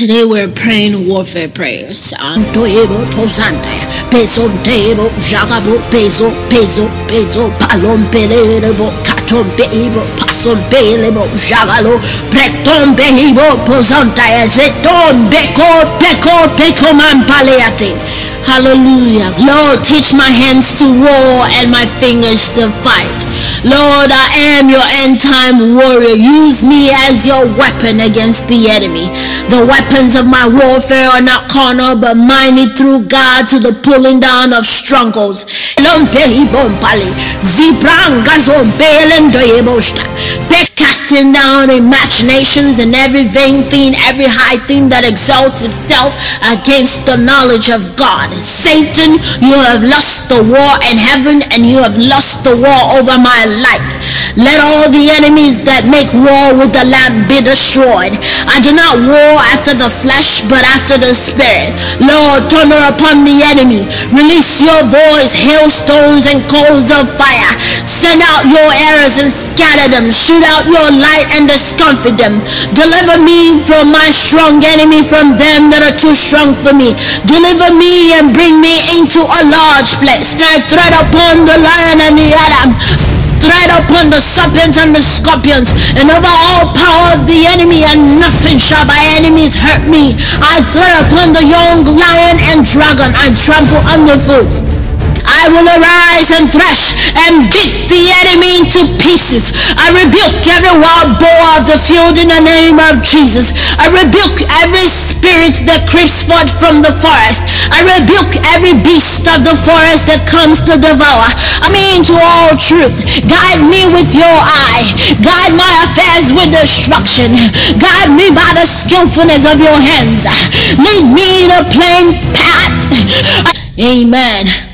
Today we're praying warfare prayers. Antoyebo posante, peso tebo, jagabo, peso, peso, peso, palom pelebo, katom pebo, pasom pelebo, jagalo, pretom pebo, posante, zeton, beko, peko, peko man. Hallelujah. Lord, teach my hands to war and my fingers to fight. Lord, I am your end time warrior. Use me as your weapon against the enemy. The weapons of my warfare are not carnal, but mighty through God to the pulling down of strongholds. Casting down imaginations and every vain thing, every high thing that exalts itself against the knowledge of God. Satan, you have lost the war in heaven and you have lost the war over my life. Let all the enemies that make war with the Lamb be destroyed. I do not war after the flesh, but after the Spirit. Lord, thunder upon the enemy. Release your voice, hailstones and coals of fire. Send out your arrows and scatter them. Shoot out your light and discomfit them. Deliver me from my strong enemy, from them that are too strong for me. Deliver me and bring me into a large place. And I tread upon the lion and the Adam tread upon the serpents and the scorpions and over all power of the enemy and nothing shall by enemies hurt me. I tread upon the young lion and dragon. I trample underfoot. I will arise and thresh and beat into pieces. I rebuke every wild boar of the field in the name of Jesus. I rebuke every spirit that creeps forth from the forest. I rebuke every beast of the forest that comes to devour. I mean to all truth. Guide me with your eye. Guide my affairs with destruction. Guide me by the skillfulness of your hands. Lead me in a plain path. Amen.